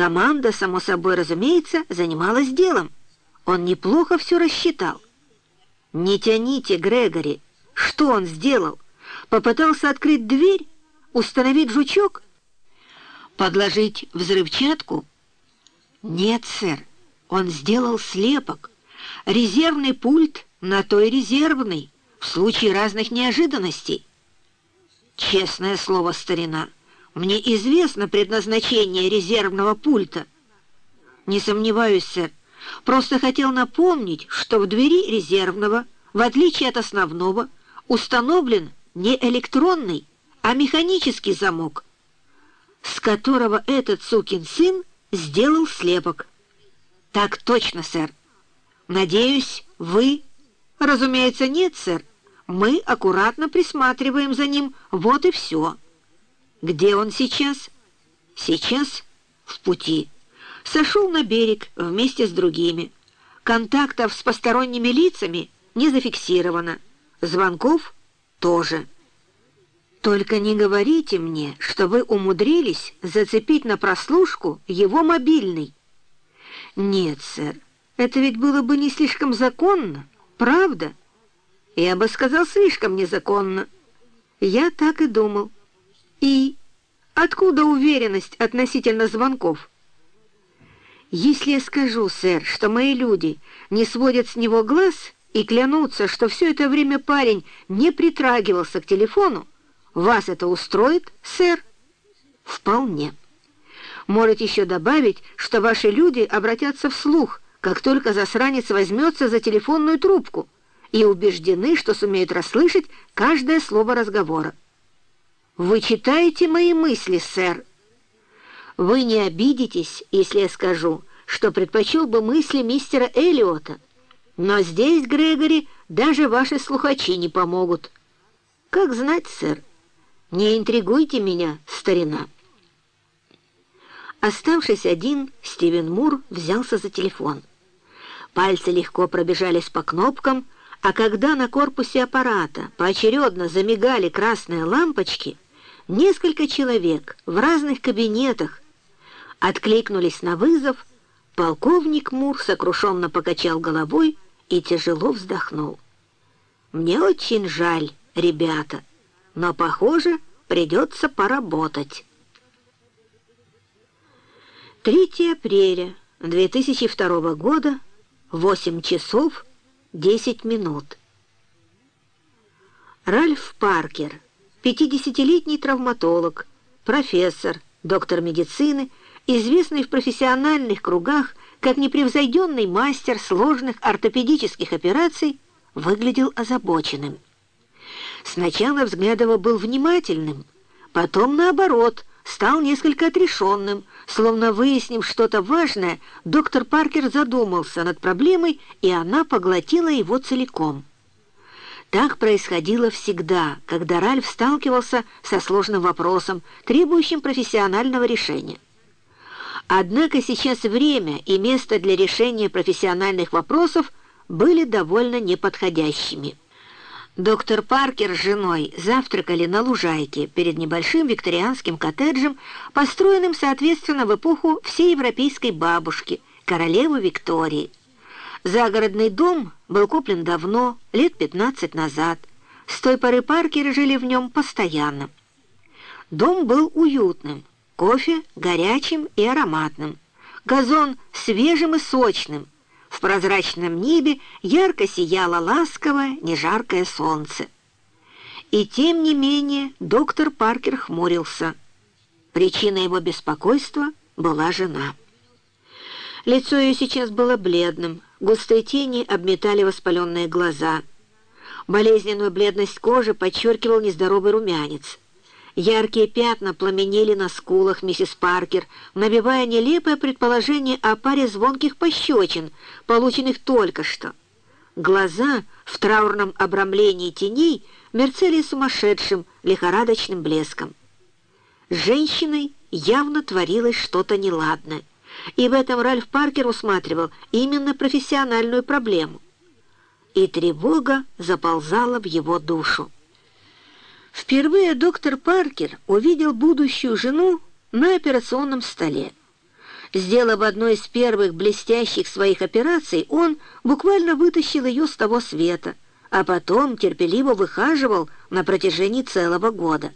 Команда, само собой разумеется, занималась делом. Он неплохо все рассчитал. «Не тяните, Грегори! Что он сделал? Попытался открыть дверь? Установить жучок? Подложить взрывчатку?» «Нет, сэр, он сделал слепок. Резервный пульт на той резервный, в случае разных неожиданностей». «Честное слово, старина, мне известно предназначение резервного пульта». «Не сомневаюсь, сэр. Просто хотел напомнить, что в двери резервного, в отличие от основного, установлен не электронный, а механический замок, с которого этот сукин сын сделал слепок. Так точно, сэр. Надеюсь, вы... Разумеется, нет, сэр. Мы аккуратно присматриваем за ним, вот и все. Где он сейчас? Сейчас в пути сошел на берег вместе с другими. Контактов с посторонними лицами не зафиксировано. Звонков тоже. Только не говорите мне, что вы умудрились зацепить на прослушку его мобильный. Нет, сэр, это ведь было бы не слишком законно, правда? Я бы сказал, слишком незаконно. Я так и думал. И откуда уверенность относительно звонков? Если я скажу, сэр, что мои люди не сводят с него глаз и клянутся, что все это время парень не притрагивался к телефону, вас это устроит, сэр? Вполне. Можете еще добавить, что ваши люди обратятся вслух, как только засранец возьмется за телефонную трубку, и убеждены, что сумеют расслышать каждое слово разговора. Вы читаете мои мысли, сэр? Вы не обидитесь, если я скажу, что предпочел бы мысли мистера Эллиота. Но здесь, Грегори, даже ваши слухачи не помогут. Как знать, сэр, не интригуйте меня, старина. Оставшись один, Стивен Мур взялся за телефон. Пальцы легко пробежались по кнопкам, а когда на корпусе аппарата поочередно замигали красные лампочки, несколько человек в разных кабинетах откликнулись на вызов, полковник Мур сокрушенно покачал головой и тяжело вздохнул. «Мне очень жаль, ребята, но, похоже, придется поработать». 3 апреля 2002 года, 8 часов 10 минут. Ральф Паркер, 50-летний травматолог, профессор, доктор медицины, известный в профессиональных кругах как непревзойденный мастер сложных ортопедических операций, выглядел озабоченным. Сначала взгляд его был внимательным, потом, наоборот, стал несколько отрешенным, словно выяснив что-то важное, доктор Паркер задумался над проблемой, и она поглотила его целиком. Так происходило всегда, когда Ральф сталкивался со сложным вопросом, требующим профессионального решения. Однако сейчас время и место для решения профессиональных вопросов были довольно неподходящими. Доктор Паркер с женой завтракали на лужайке перед небольшим викторианским коттеджем, построенным, соответственно, в эпоху всей европейской бабушки, королевы Виктории. Загородный дом был куплен давно, лет 15 назад. С той поры Паркеры жили в нем постоянно. Дом был уютным, Кофе горячим и ароматным, газон свежим и сочным. В прозрачном небе ярко сияло ласковое, нежаркое солнце. И тем не менее доктор Паркер хмурился. Причиной его беспокойства была жена. Лицо ее сейчас было бледным, густые тени обметали воспаленные глаза. Болезненную бледность кожи подчеркивал нездоровый румянец. Яркие пятна пламенели на скулах миссис Паркер, набивая нелепое предположение о паре звонких пощечин, полученных только что. Глаза в траурном обрамлении теней мерцали сумасшедшим, лихорадочным блеском. Женщиной явно творилось что-то неладное, и в этом Ральф Паркер усматривал именно профессиональную проблему. И тревога заползала в его душу. Впервые доктор Паркер увидел будущую жену на операционном столе. Сделав одну из первых блестящих своих операций, он буквально вытащил ее с того света, а потом терпеливо выхаживал на протяжении целого года.